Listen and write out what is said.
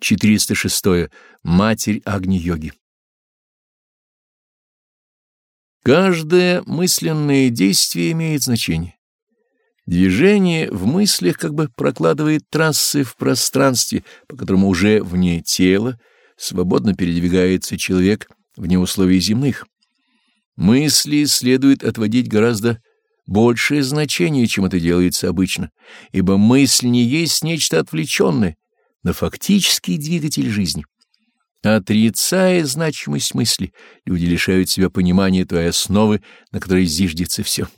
406. Матерь Агни-йоги. Каждое мысленное действие имеет значение. Движение в мыслях как бы прокладывает трассы в пространстве, по которому уже вне тела свободно передвигается человек вне условий земных. Мысли следует отводить гораздо большее значение, чем это делается обычно, ибо мысль не есть нечто отвлеченное, но фактический двигатель жизни. Отрицая значимость мысли, люди лишают себя понимания той основы, на которой зиждется все.